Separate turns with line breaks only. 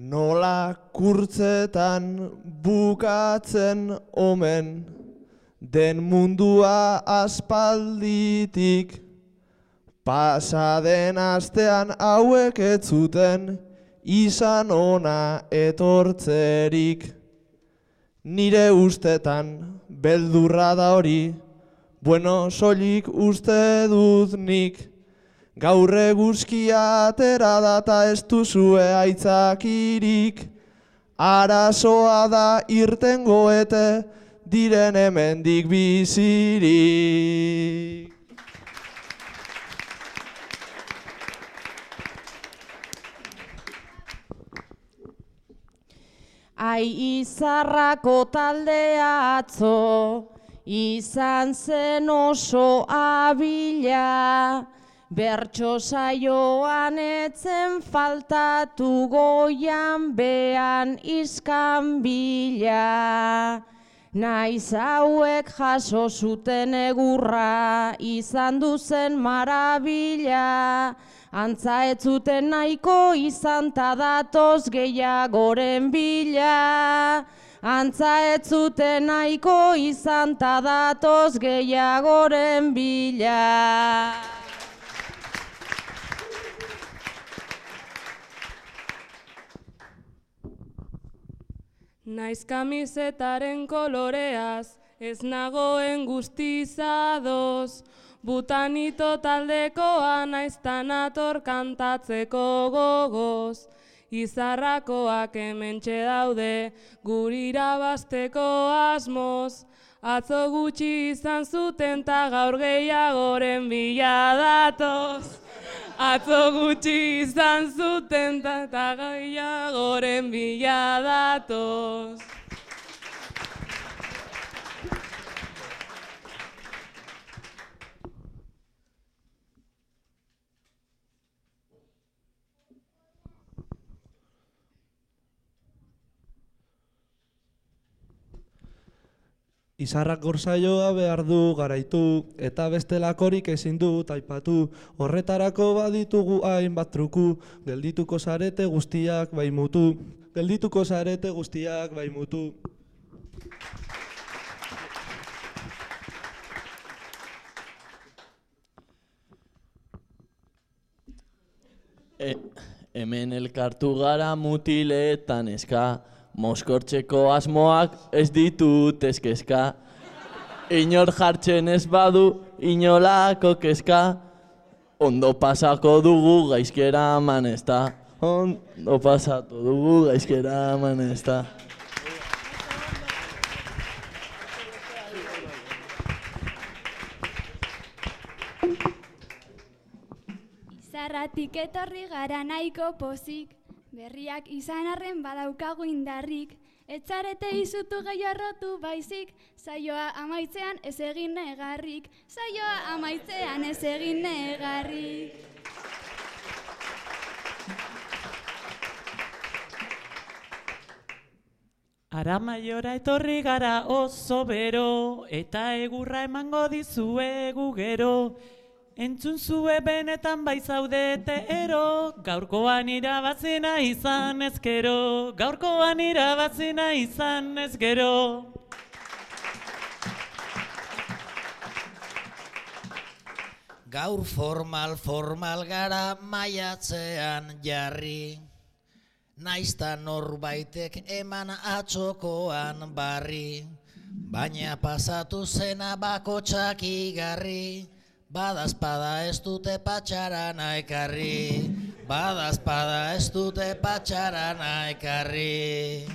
Nola kurtzetan bukatzen omen, den mundua aspalditik, pasaden astean hauek ez zuten, izan ona etortzerik. Nire ustetan beldurra da hori, bueno soilik uste dut nik. Gaur eguzkia atera da eta ez duzue aitzakirik. Arazoa da irten goete diren hemendik bizirik.
Ai izarrako taldea atzo, izan zen oso abila, bertso saioan etzen faltatu goian bean izkan bila. Naiz hauek jaso zuten egurra, izan duzen marabila, Antza ez zuten nahiko izan ta datoz gehiagoren bila. Antza ez zuten nahiko izan ta datoz gehiagoren bila.
Naiz kamisetaren koloreaz, ez nagoen guztizadoz, butanito taldekoa naiztan ator kantatzeko gogoz. Izarrakoak hementxe daude, gurira basteko asmoz, atzo gutxi izan zuten ta gaur gehiagoren bila datoz. Atzo gutxi izan zuten ta ta gehiagoren bila datoz.
Izarrak gorsaioa behar du garaitu, eta bestelakorik ezin du taipatu. Horretarako baditugu hainbat truku, geldituko zarete guztiak baimutu. Geldituko zarete guztiak baimutu.
E, hemen elkartu gara mutiletan eska, moskortzeko asmoak ez ditut eskeska. Inor jartzen ez badu, inolako keska, ondo pasako dugu gaizkera manesta. Ondo pasatu dugu gaizkera manesta.
Izarratik etorri gara nahiko pozik, berriak izan arren badaukagu indarrik, Etzarete izutu gehiarrotu baizik, saioa amaitzean ez egin negarrik, saioa amaitzean ez egin negarrik.
Ara maiora etorri gara oso bero, eta egurra emango dizuegu gero. Entzun zue benetan bai zaudete ero, gaurkoan irabazina izan ezkero, gaurkoan irabazina izan ezkero.
Gaur formal formal gara maiatzean jarri. Naizta norbaitek eman atxokoan barri. Baina pasatu zena bakotsak igarri. Badazpada ez dute patxarana ekarri. Badazpada ez dute patxarana ekarri.